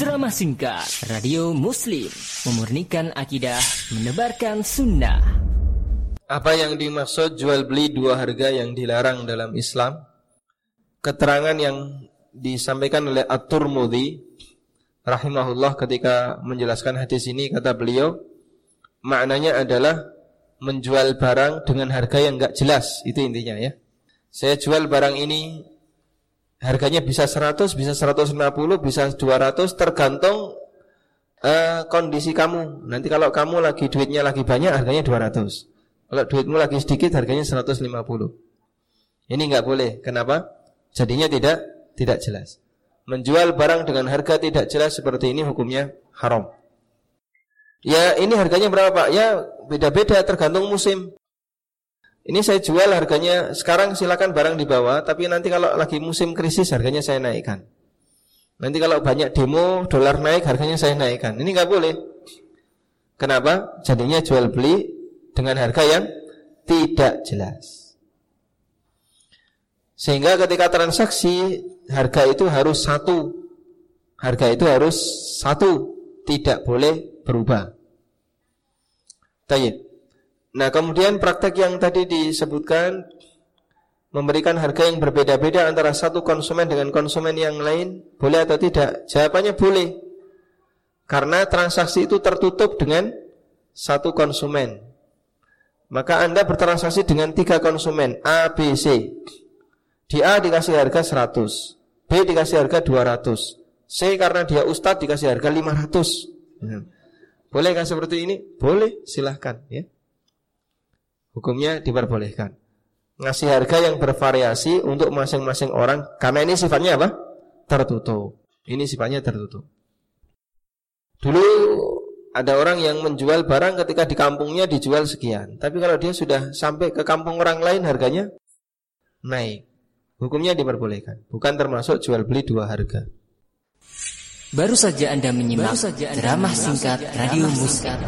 Ceramah singkat Radio Muslim Memurnikan akidah Menebarkan sunnah. Apa yang dimaksud jual beli dua harga yang dilarang dalam Islam? Keterangan yang disampaikan oleh At-Turmudi Rahimahullah ketika menjelaskan hadis ini Kata beliau Maknanya adalah Menjual barang dengan harga yang enggak jelas. Itu intinya ya. Saya jual barang ini Harganya bisa 100, bisa 150, bisa 200 tergantung uh, kondisi kamu. Nanti kalau kamu lagi duitnya lagi banyak harganya 200. Kalau duitmu lagi sedikit harganya 150. Ini nggak boleh. Kenapa? Jadinya tidak tidak jelas. Menjual barang dengan harga tidak jelas seperti ini hukumnya haram. Ya ini harganya berapa Pak? Ya beda-beda tergantung musim. Ini saya jual harganya sekarang silakan barang dibawa, tapi nanti kalau lagi musim krisis harganya saya naikkan. Nanti kalau banyak demo dolar naik harganya saya naikkan. Ini nggak boleh. Kenapa? Jadinya jual beli dengan harga yang tidak jelas. Sehingga ketika transaksi harga itu harus satu. Harga itu harus satu, tidak boleh berubah. Tayyib. Nah kemudian praktek yang tadi disebutkan Memberikan harga yang berbeda-beda antara satu konsumen dengan konsumen yang lain Boleh atau tidak? Jawabannya boleh. Karena transaksi itu tertutup dengan satu konsumen. Maka Anda bertransaksi dengan tiga konsumen A, B, C. Di A dikasih harga 100 B dikasih harga 200 C karena dia ustadz dikasih harga 500 Bolehkah seperti ini? Boleh, silahkan ya hukumnya diperbolehkan. Ngasih harga yang bervariasi untuk masing-masing orang karena ini sifatnya apa? Tertutup. Ini sifatnya tertutup. Dulu ada orang yang menjual barang ketika di kampungnya dijual sekian, tapi kalau dia sudah sampai ke kampung orang lain harganya naik. Hukumnya diperbolehkan, bukan termasuk jual beli dua harga. Baru saja Anda menyimak Baru saja anda ceramah singkat Radio Muskat.